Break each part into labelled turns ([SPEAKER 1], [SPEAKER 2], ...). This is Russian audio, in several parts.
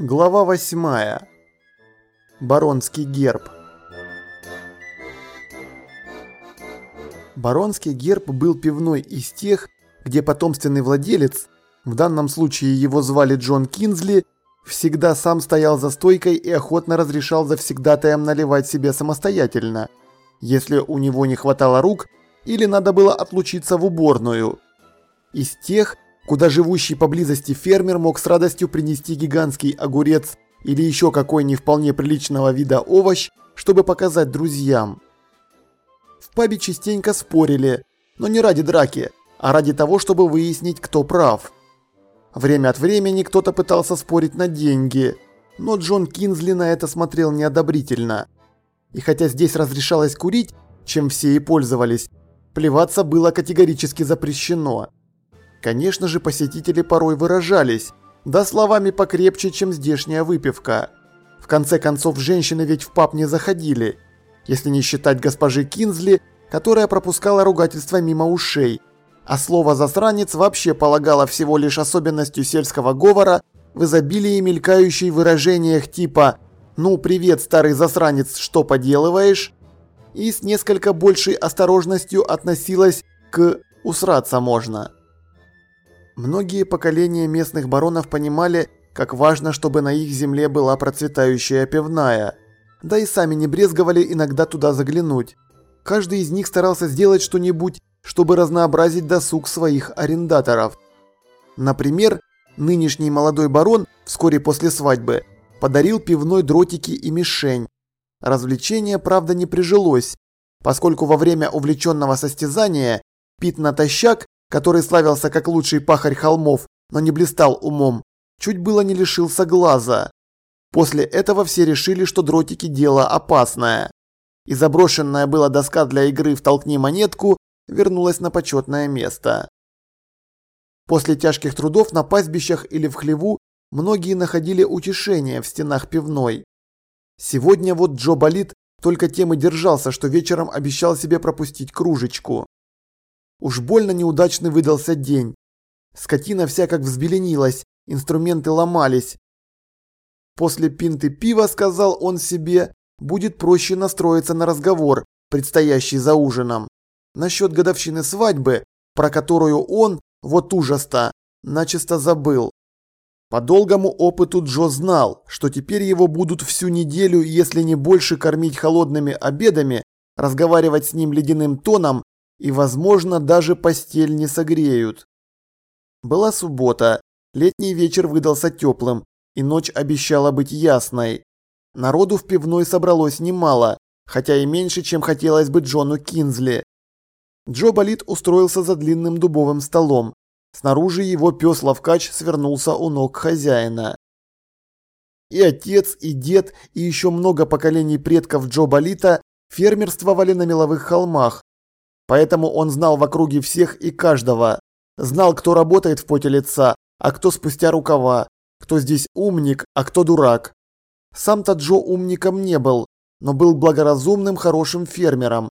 [SPEAKER 1] Глава 8. Баронский герб. Баронский герб был пивной из тех, где потомственный владелец, в данном случае его звали Джон Кинзли, всегда сам стоял за стойкой и охотно разрешал завсегдатаям наливать себе самостоятельно, если у него не хватало рук или надо было отлучиться в уборную. Из тех, куда живущий поблизости фермер мог с радостью принести гигантский огурец или еще какой не вполне приличного вида овощ, чтобы показать друзьям. В пабе частенько спорили, но не ради драки, а ради того, чтобы выяснить, кто прав. Время от времени кто-то пытался спорить на деньги, но Джон Кинзли на это смотрел неодобрительно. И хотя здесь разрешалось курить, чем все и пользовались, плеваться было категорически запрещено. Конечно же, посетители порой выражались, да словами покрепче, чем здешняя выпивка. В конце концов, женщины ведь в паб не заходили, если не считать госпожи Кинзли, которая пропускала ругательства мимо ушей. А слово «засранец» вообще полагало всего лишь особенностью сельского говора в изобилии мелькающей выражениях типа «Ну, привет, старый засранец, что поделываешь?» и с несколько большей осторожностью относилась к «усраться можно». Многие поколения местных баронов понимали, как важно, чтобы на их земле была процветающая пивная. Да и сами не брезговали иногда туда заглянуть. Каждый из них старался сделать что-нибудь, чтобы разнообразить досуг своих арендаторов. Например, нынешний молодой барон вскоре после свадьбы подарил пивной дротики и мишень. Развлечение, правда, не прижилось, поскольку во время увлеченного состязания Пит натощак который славился как лучший пахарь холмов, но не блистал умом, чуть было не лишился глаза. После этого все решили, что дротики дело опасное. И заброшенная была доска для игры в «Толкни монетку» вернулась на почетное место. После тяжких трудов на пастбищах или в хлеву многие находили утешение в стенах пивной. Сегодня вот Джо Болит только тем и держался, что вечером обещал себе пропустить кружечку. Уж больно неудачный выдался день. Скотина вся как взбеленилась, инструменты ломались. После пинты пива, сказал он себе, будет проще настроиться на разговор, предстоящий за ужином. Насчет годовщины свадьбы, про которую он, вот ужас-то, начисто забыл. По долгому опыту Джо знал, что теперь его будут всю неделю, если не больше, кормить холодными обедами, разговаривать с ним ледяным тоном и, возможно, даже постель не согреют. Была суббота, летний вечер выдался теплым, и ночь обещала быть ясной. Народу в пивной собралось немало, хотя и меньше, чем хотелось бы Джону Кинзли. Джо Болит устроился за длинным дубовым столом. Снаружи его пес Лавкач свернулся у ног хозяина. И отец, и дед, и еще много поколений предков Джо Болита фермерствовали на меловых холмах, Поэтому он знал в округе всех и каждого. Знал, кто работает в поте лица, а кто спустя рукава, кто здесь умник, а кто дурак. Сам-то Джо умником не был, но был благоразумным хорошим фермером.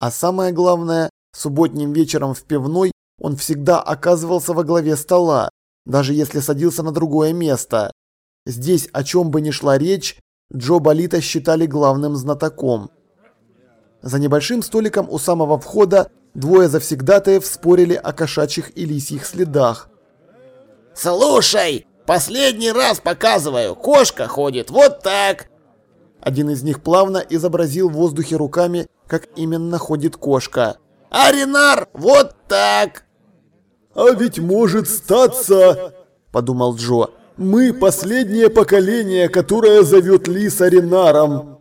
[SPEAKER 1] А самое главное, субботним вечером в пивной он всегда оказывался во главе стола, даже если садился на другое место. Здесь, о чем бы ни шла речь, Джо Болита считали главным знатоком. За небольшим столиком у самого входа двое завсегдатаев спорили о кошачьих и лисьих следах.
[SPEAKER 2] «Слушай, последний раз показываю, кошка ходит вот так!»
[SPEAKER 1] Один из них плавно изобразил в воздухе руками, как именно ходит кошка.
[SPEAKER 2] «А Ренар вот так!»
[SPEAKER 3] «А ведь может статься!» – подумал Джо. «Мы последнее поколение, которое зовет лиса Ренаром!»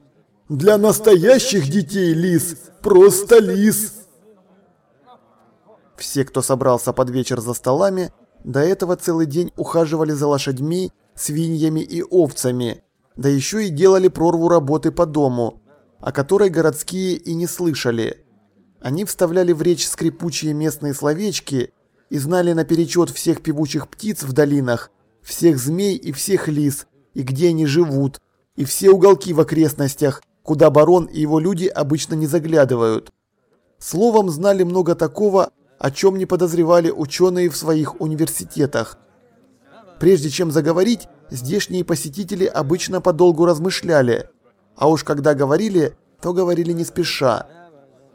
[SPEAKER 3] Для настоящих детей лис просто лис.
[SPEAKER 1] Все, кто собрался под вечер за столами, до этого целый день ухаживали за лошадьми, свиньями и овцами, да еще и делали прорву работы по дому, о которой городские и не слышали. Они вставляли в речь скрипучие местные словечки и знали наперечет всех певучих птиц в долинах, всех змей и всех лис, и где они живут, и все уголки в окрестностях, куда барон и его люди обычно не заглядывают. Словом, знали много такого, о чем не подозревали ученые в своих университетах. Прежде чем заговорить, здешние посетители обычно подолгу размышляли, а уж когда говорили, то говорили не спеша.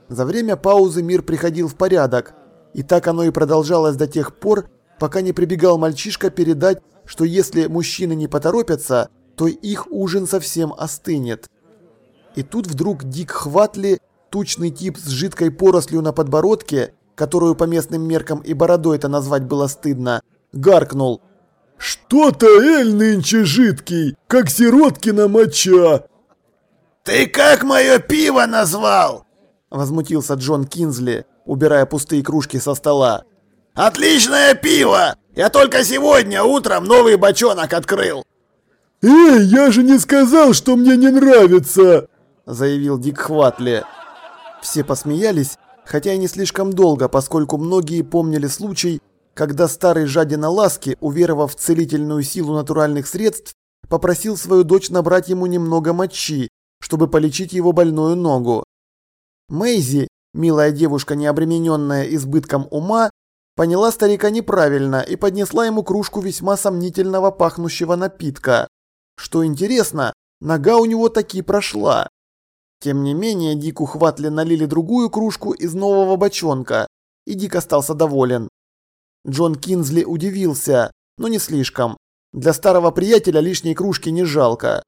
[SPEAKER 1] За время паузы мир приходил в порядок, и так оно и продолжалось до тех пор, пока не прибегал мальчишка передать, что если мужчины не поторопятся, то их ужин совсем остынет. И тут вдруг Дик Хватли, тучный тип с жидкой порослью на подбородке, которую по местным меркам и бородой-то назвать было стыдно, гаркнул.
[SPEAKER 3] «Что-то Эль нынче жидкий, как сироткина моча!»
[SPEAKER 2] «Ты как мое пиво назвал?»
[SPEAKER 1] Возмутился Джон Кинзли, убирая пустые кружки со стола.
[SPEAKER 2] «Отличное пиво! Я только сегодня утром новый бочонок открыл!»
[SPEAKER 3] «Эй, я же не сказал, что мне не нравится!»
[SPEAKER 1] Заявил Дик Хватли. Все посмеялись, хотя и не слишком долго, поскольку многие помнили случай, когда старый жадина ласки, уверовав в целительную силу натуральных средств, попросил свою дочь набрать ему немного мочи, чтобы полечить его больную ногу. Мэйзи, милая девушка, не обремененная избытком ума, поняла старика неправильно и поднесла ему кружку весьма сомнительного пахнущего напитка. Что интересно, нога у него таки прошла. Тем не менее, Дику Хватли налили другую кружку из нового бочонка, и Дик остался доволен. Джон Кинзли удивился, но не слишком. Для старого приятеля лишней кружки не жалко.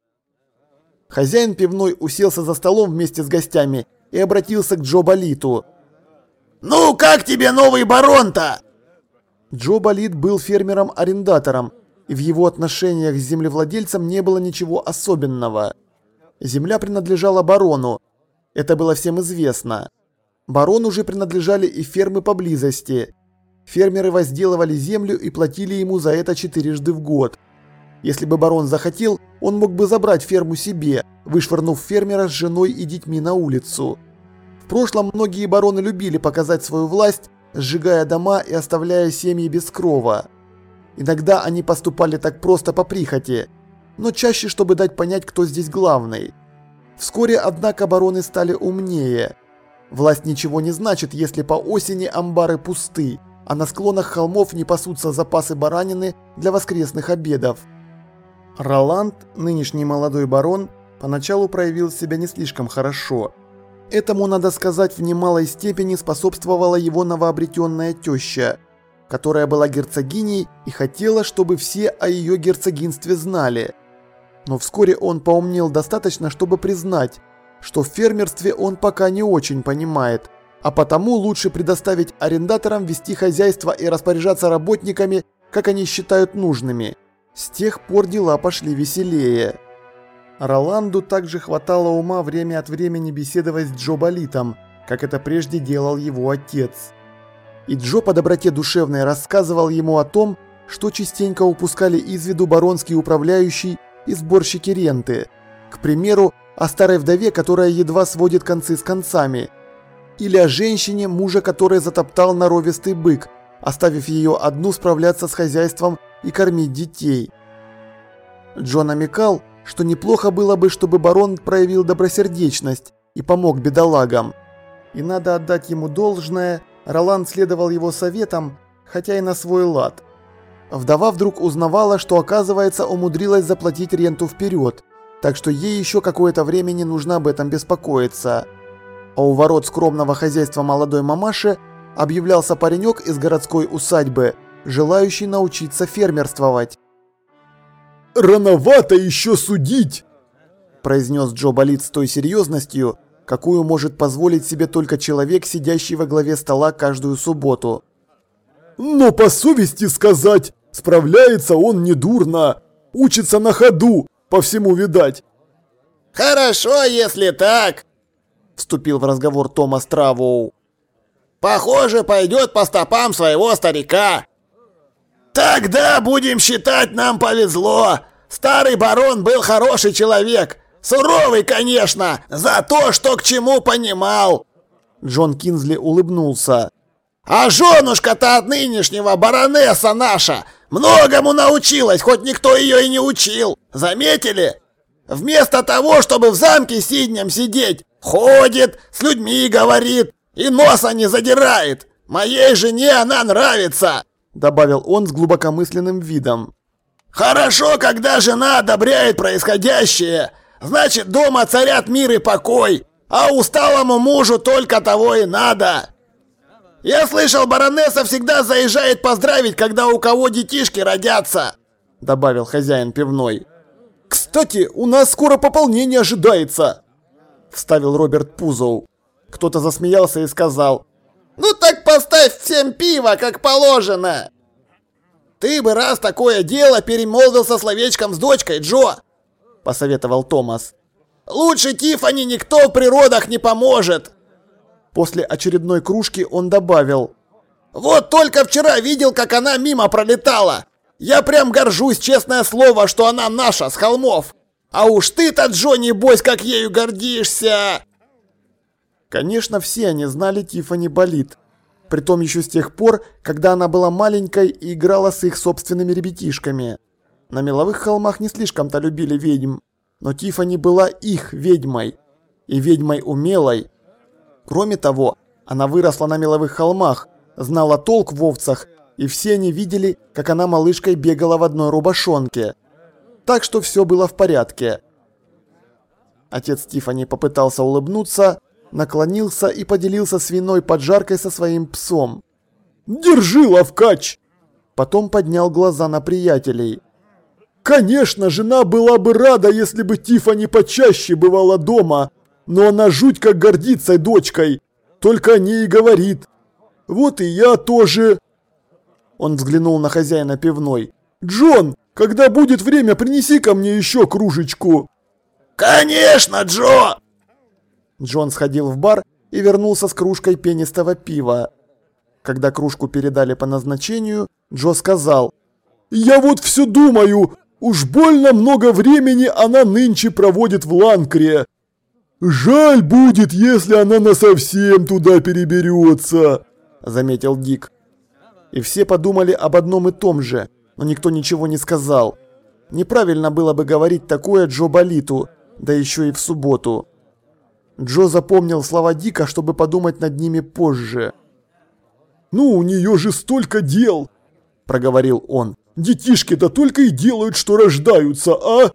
[SPEAKER 1] Хозяин пивной уселся за столом вместе с гостями и обратился к Джо Болиту.
[SPEAKER 2] «Ну, как тебе новый барон-то?»
[SPEAKER 1] Джо Болит был фермером-арендатором, и в его отношениях с землевладельцем не было ничего особенного. Земля принадлежала барону, это было всем известно. Барону же принадлежали и фермы поблизости. Фермеры возделывали землю и платили ему за это четырежды в год. Если бы барон захотел, он мог бы забрать ферму себе, вышвырнув фермера с женой и детьми на улицу. В прошлом многие бароны любили показать свою власть, сжигая дома и оставляя семьи без крова. Иногда они поступали так просто по прихоти, но чаще, чтобы дать понять, кто здесь главный. Вскоре, однако, бароны стали умнее. Власть ничего не значит, если по осени амбары пусты, а на склонах холмов не пасутся запасы баранины для воскресных обедов. Роланд, нынешний молодой барон, поначалу проявил себя не слишком хорошо. Этому, надо сказать, в немалой степени способствовала его новообретенная теща, которая была герцогиней и хотела, чтобы все о ее герцогинстве знали. Но вскоре он поумнел достаточно, чтобы признать, что в фермерстве он пока не очень понимает, а потому лучше предоставить арендаторам вести хозяйство и распоряжаться работниками, как они считают нужными – с тех пор дела пошли веселее. Роланду также хватало ума время от времени беседовать с Джо Болитом, как это прежде делал его отец. И Джо по доброте душевной рассказывал ему о том, что частенько упускали из виду баронский управляющий и сборщики ренты. К примеру, о старой вдове, которая едва сводит концы с концами. Или о женщине, мужа которой затоптал норовистый бык, оставив ее одну справляться с хозяйством и кормить детей. Джон намекал, что неплохо было бы, чтобы барон проявил добросердечность и помог бедолагам. И надо отдать ему должное, Роланд следовал его советам, хотя и на свой лад. Вдова вдруг узнавала, что оказывается умудрилась заплатить ренту вперед, так что ей еще какое-то время не нужно об этом беспокоиться. А у ворот скромного хозяйства молодой мамаши объявлялся паренек из городской усадьбы, желающий научиться фермерствовать.
[SPEAKER 3] «Рановато еще судить!»
[SPEAKER 1] произнес Джо Болит с той серьезностью, какую может позволить себе только человек, сидящий во главе стола каждую субботу.
[SPEAKER 3] «Но по совести сказать, справляется он недурно, учится на ходу, по всему видать».
[SPEAKER 2] «Хорошо, если так», – вступил в разговор Томас Травоу. «Похоже, пойдет по стопам своего старика. Тогда будем считать, нам повезло. Старый барон был хороший человек. Суровый, конечно, за то, что к чему понимал.
[SPEAKER 1] Джон Кинзли улыбнулся.
[SPEAKER 2] А женушка-то от нынешнего баронесса наша многому научилась, хоть никто ее и не учил. Заметили? Вместо того, чтобы в замке сиднем сидеть, ходит, с людьми говорит и носа не задирает. Моей жене она нравится.
[SPEAKER 1] – добавил он с глубокомысленным видом.
[SPEAKER 4] Хорошо, когда жена одобряет происходящее. Значит, дома царят мир и покой, а усталому мужу только того и надо. Я слышал, баронесса всегда заезжает поздравить, когда у кого детишки родятся, добавил хозяин пивной.
[SPEAKER 1] Кстати, у нас скоро пополнение ожидается, вставил Роберт Пузоу. Кто-то засмеялся и сказал.
[SPEAKER 4] Ну так поставь всем пиво, как положено. Ты бы раз такое дело перемолвился словечком с дочкой, Джо, посоветовал Томас. Лучше Тифани никто в природах не поможет.
[SPEAKER 5] После очередной кружки он добавил.
[SPEAKER 4] Вот только вчера видел, как она мимо пролетала. Я прям горжусь, честное слово, что она наша, с холмов. А уж ты-то, Джо, небось, как ею гордишься!»
[SPEAKER 5] Конечно, все они знали Тифани Болит. Притом еще с тех пор, когда она была маленькой и играла с их собственными ребятишками. На меловых холмах не слишком-то любили ведьм, но Тифани была их ведьмой. И ведьмой умелой. Кроме того, она выросла на меловых холмах, знала толк в овцах и все они видели, как она малышкой бегала в одной рубашонке. Так что все было в порядке. Отец Тифани попытался улыбнуться, наклонился и поделился свиной поджаркой со своим псом.
[SPEAKER 1] «Держи, ловкач!»
[SPEAKER 5] Потом поднял глаза на приятелей.
[SPEAKER 1] «Конечно, жена была бы рада, если бы Тифани почаще бывала дома, но она жуть как гордится дочкой, только о ней и говорит. Вот и я тоже...»
[SPEAKER 5] Он взглянул на хозяина пивной.
[SPEAKER 1] «Джон, когда будет время, принеси ко мне еще кружечку!»
[SPEAKER 4] «Конечно, Джо!»
[SPEAKER 5] Джон сходил в бар и вернулся с кружкой пенистого пива. Когда кружку передали по назначению, Джо сказал.
[SPEAKER 1] «Я вот все думаю, уж больно много времени она нынче проводит в Ланкре. Жаль будет, если она насовсем туда переберется», — заметил Дик.
[SPEAKER 5] И все подумали об одном и том же, но никто ничего не сказал. Неправильно было бы говорить такое Джо Болиту, да еще и в субботу. Джо запомнил слова Дика, чтобы подумать над ними позже.
[SPEAKER 1] «Ну, у нее же столько дел!» – проговорил он. «Детишки-то только и делают, что рождаются, а?»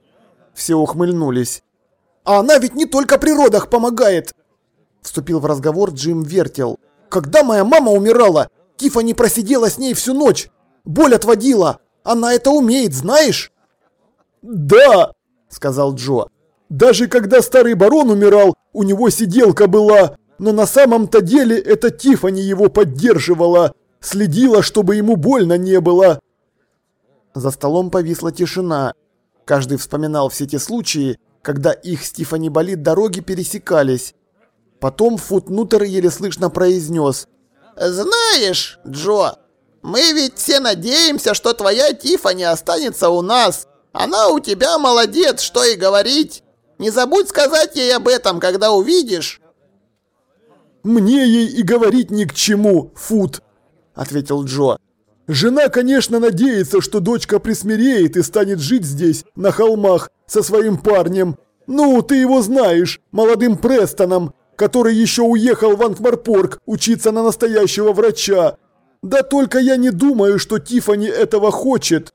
[SPEAKER 5] Все ухмыльнулись.
[SPEAKER 1] «А она ведь не только при родах помогает!»
[SPEAKER 5] Вступил в разговор Джим Вертел.
[SPEAKER 1] «Когда моя мама умирала, Тифани просидела с ней всю ночь. Боль отводила. Она это умеет, знаешь?» «Да!» – сказал Джо. «Даже когда старый барон умирал, у него сиделка была, но на самом-то деле это Тифани его поддерживала, следила, чтобы ему больно не было».
[SPEAKER 5] За столом повисла тишина. Каждый вспоминал все те случаи, когда их с Тифани болит дороги пересекались. Потом Футнутер еле слышно произнес –
[SPEAKER 4] «Знаешь, Джо, мы ведь все надеемся, что твоя Тифани останется у нас. Она у тебя молодец, что и говорить. Не забудь сказать ей об этом, когда увидишь».
[SPEAKER 1] «Мне ей и говорить ни к чему, Фут», — ответил Джо. «Жена, конечно, надеется, что дочка присмиреет и станет жить здесь, на холмах, со своим парнем. Ну, ты его знаешь, молодым Престоном, который еще уехал в Анкмарпорг учиться на настоящего врача. Да только я не думаю, что Тифани этого хочет.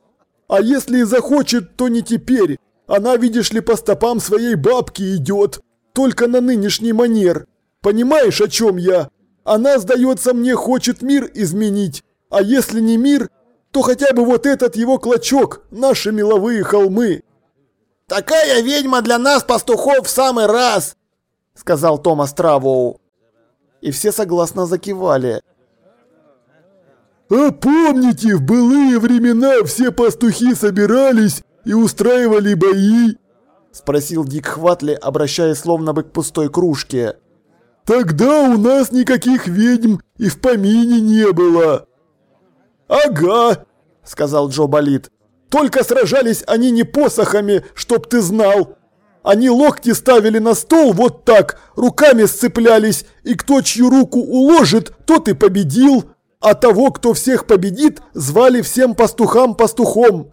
[SPEAKER 1] А если и захочет, то не теперь. Она, видишь ли, по стопам своей бабки идет. Только на нынешний манер. Понимаешь, о чем я? Она, сдается мне, хочет мир изменить. А если не мир, то хотя бы вот этот его клочок, наши меловые холмы.
[SPEAKER 4] Такая ведьма для нас, пастухов, в самый раз.
[SPEAKER 5] – сказал Томас Травоу. И все согласно закивали.
[SPEAKER 1] «А помните, в былые времена все пастухи собирались и устраивали бои?» – спросил Дик Хватли, обращаясь словно бы к пустой кружке. «Тогда у нас никаких ведьм и в помине не было». «Ага», – сказал Джо Болит. «Только сражались они не посохами, чтоб ты знал, они локти ставили на стол вот так, руками сцеплялись, и кто чью руку уложит, тот и победил. А того, кто всех победит, звали всем пастухам пастухом.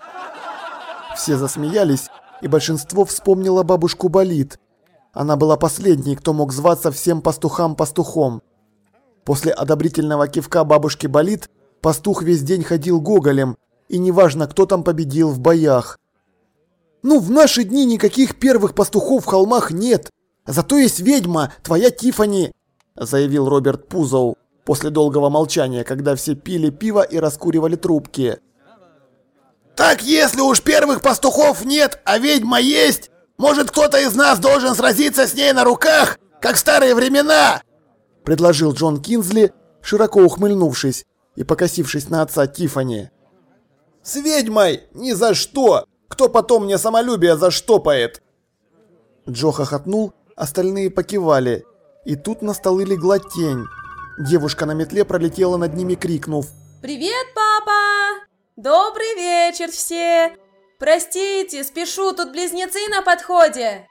[SPEAKER 5] Все засмеялись, и большинство вспомнило бабушку Болит. Она была последней, кто мог зваться всем пастухам пастухом. После одобрительного кивка бабушки Болит, пастух весь день ходил гоголем
[SPEAKER 1] и неважно, кто там победил в боях.
[SPEAKER 3] Ну, в наши дни никаких первых пастухов в холмах нет. Зато есть ведьма, твоя Тифани,
[SPEAKER 1] заявил Роберт Пузоу после долгого молчания, когда все пили пиво и раскуривали трубки.
[SPEAKER 2] Так если уж первых пастухов нет, а ведьма есть, может кто-то из нас должен сразиться с ней на руках, как в старые времена?
[SPEAKER 1] Предложил Джон Кинзли, широко ухмыльнувшись и покосившись на отца Тифани.
[SPEAKER 3] С ведьмой ни за что! Кто потом мне самолюбие заштопает?
[SPEAKER 1] Джо хохотнул, остальные покивали. И тут на столы легла тень. Девушка на метле пролетела над ними, крикнув.
[SPEAKER 6] «Привет, папа! Добрый вечер все! Простите, спешу, тут близнецы на подходе!»